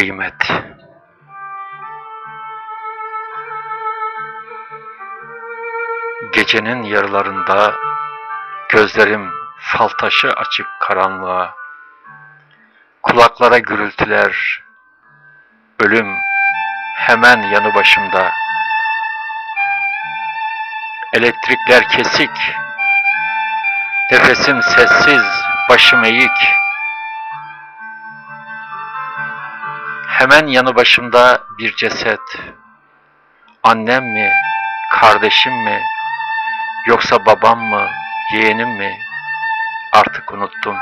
Kıymet. Gecenin yarılarında gözlerim fal taşı açık karanlığa. Kulaklara gürültüler. Ölüm hemen yanı başımda. Elektrikler kesik. Nefesim sessiz, başım eğik Hemen yanı başımda bir ceset. Annem mi, kardeşim mi, yoksa babam mı, yeğenim mi? Artık unuttum.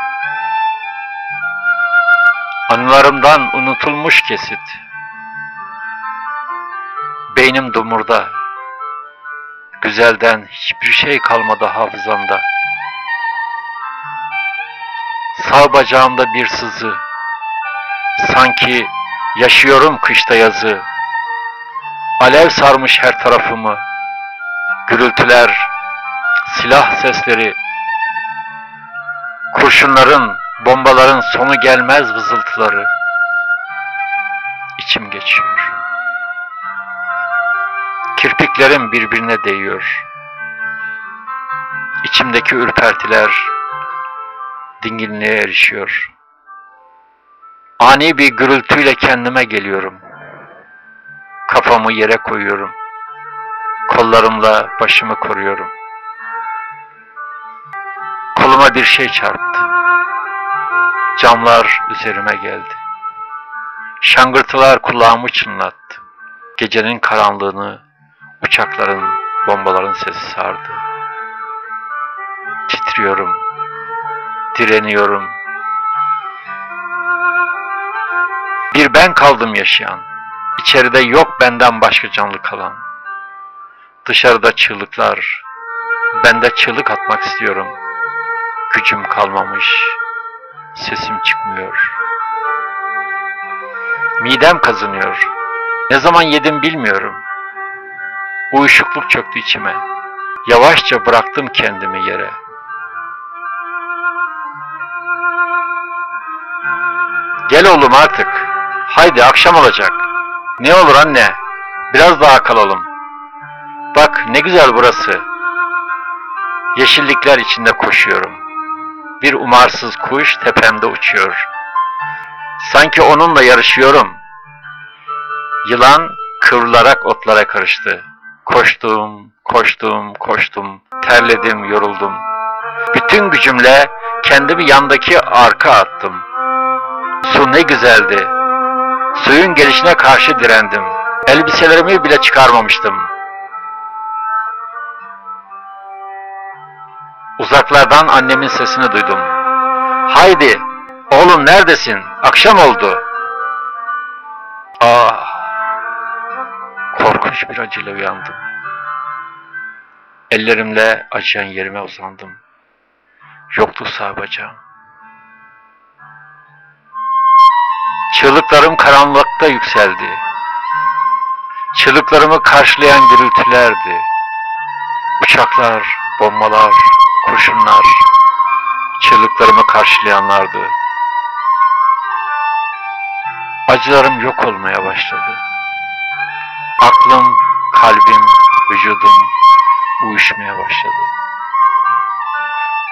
Anılarımdan unutulmuş kesit. Beynim dumurda. Güzelden hiçbir şey kalmadı hafızamda. Sağ bacağımda bir sızı. Sanki Yaşıyorum kışta yazı. Alev sarmış her tarafımı. Gürültüler, silah sesleri, kurşunların, bombaların sonu gelmez vızıltıları. İçim geçiyor. Kirpiklerim birbirine değiyor. İçimdeki ürpertiler dinginliğe erişiyor. Ani bir gürültüyle kendime geliyorum. Kafamı yere koyuyorum. Kollarımla başımı koruyorum. Koluma bir şey çarptı. Camlar üzerime geldi. Şangırtılar kulağımı çınlattı. Gecenin karanlığını uçakların, bombaların sesi sardı. Titriyorum, direniyorum, ben kaldım yaşayan. İçeride yok benden başka canlı kalan. Dışarıda çığlıklar. Ben de çığlık atmak istiyorum. Gücüm kalmamış. Sesim çıkmıyor. Midem kazınıyor. Ne zaman yedim bilmiyorum. Uyuşukluk çöktü içime. Yavaşça bıraktım kendimi yere. Gel oğlum artık. Haydi akşam olacak. Ne olur anne, biraz daha kalalım. Bak ne güzel burası. Yeşillikler içinde koşuyorum. Bir umarsız kuş tepemde uçuyor. Sanki onunla yarışıyorum. Yılan kıvrılarak otlara karıştı. Koştum, koştum, koştum. Terledim, yoruldum. Bütün gücümle kendimi yandaki arka attım. Su ne güzeldi. Suyun gelişine karşı direndim. Elbiselerimi bile çıkarmamıştım. Uzaklardan annemin sesini duydum. Haydi, oğlum neredesin? Akşam oldu. Ah, korkunç bir acıyla uyandım. Ellerimle acıyan yerime uzandım. Yoktu sağ bacağım. Çığlıklarım karanlıkta yükseldi. Çığlıklarımı karşılayan gürültülerdi. Uçaklar, bombalar, kurşunlar, çığlıklarımı karşılayanlardı. Acılarım yok olmaya başladı. Aklım, kalbim, vücudum uyuşmaya başladı.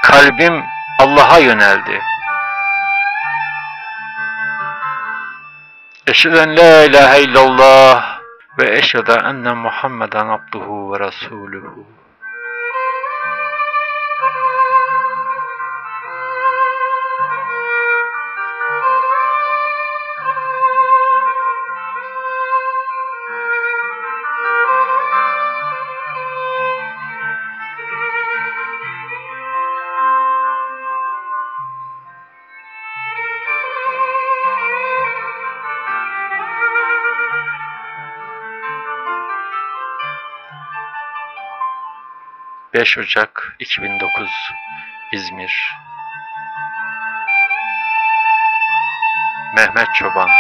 Kalbim Allah'a yöneldi. Eşhedü en la ilahe illallah ve eşhedü enne Muhammeden abduhu ve resuluhu. 5 Ocak 2009 İzmir. Mehmet Çoban